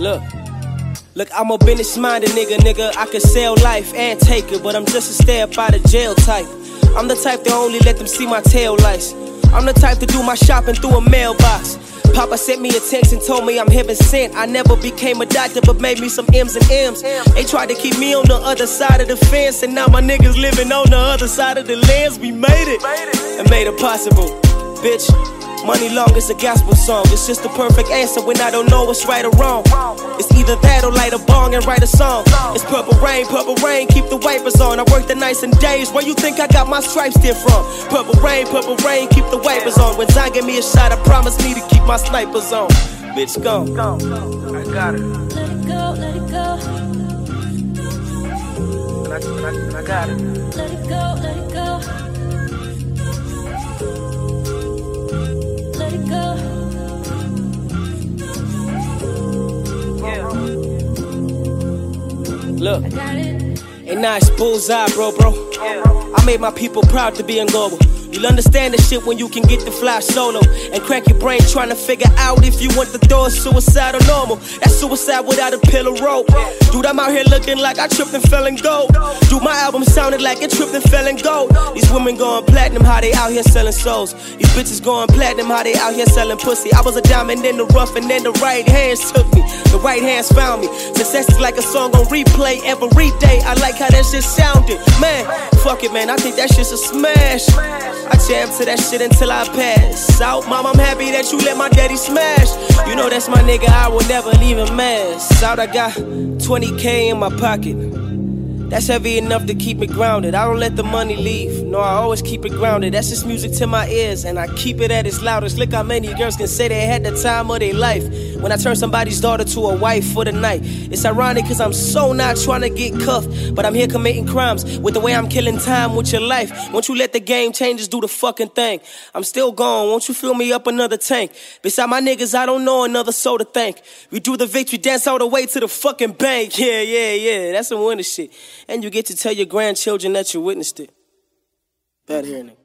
Look. Look, I'm a business minded nigga, nigga. I can sell life and take it, but I'm just a stay up out of jail type. I'm the type that only let them see my tail lights. I'm the type to do my shopping through a mailbox. Papa sent me a text and told me I'm heaven sent. I never became a doctor, but made me some M's and M's. They tried to keep me on the other side of the fence, and now my niggas living on the other side of the lens. We made it and made it possible, bitch. Money long is a gospel song. It's just the perfect answer when I don't know what's right or wrong. It's either that or light a bong and write a song. It's purple rain, purple rain, keep the wipers on. I work the nights and days. Where you think I got my stripes there from? Purple rain, purple rain, keep the wipers on. When Zion give me a shot, I promise me to keep my snipers on. Bitch, go. I got it. Let it go, let it go. And I, and I, and I got it. Let it go, let it go. Look. And now it's bullseye, bro, bro. I made my people proud to be in global. You'll understand the shit when you can get the fly solo and crack your brain trying to figure out if you want the door suicide or normal. That's suicide without a pillow rope. Dude, I'm out here looking like I tripped and fell in gold. Dude, my album sounded like it tripped and fell in gold. These women going platinum, how they out here selling souls. These bitches going platinum, how they out here selling pussy. I was a diamond in the rough, and then the right hands took me. The right hands found me. Success is like a song on replay every day. I like how that shit sounded. Man, fuck it, man. I think that shit's a smash. I jam to that shit until I pass out. Mom, I'm happy that you let my daddy smash. You know that's my nigga, I will never leave him mess. Out, I got 20k in my pocket. That's heavy enough to keep me grounded. I don't let the money leave. No, I always keep it grounded. That's just music to my ears, and I keep it at its loudest. Look how many girls can say they had the time of their life when I turn somebody's daughter to a wife for the night. It's ironic because I'm so not trying to get cuffed, but I'm here committing crimes with the way I'm killing time with your life. Won't you let the game changes do the fucking thing? I'm still gone. Won't you fill me up another tank? Beside my niggas, I don't know another soul to thank. We do the victory dance all the way to the fucking bank. Yeah, yeah, yeah. That's some winter shit. And you get to tell your grandchildren that you witnessed it. Bad hearing it.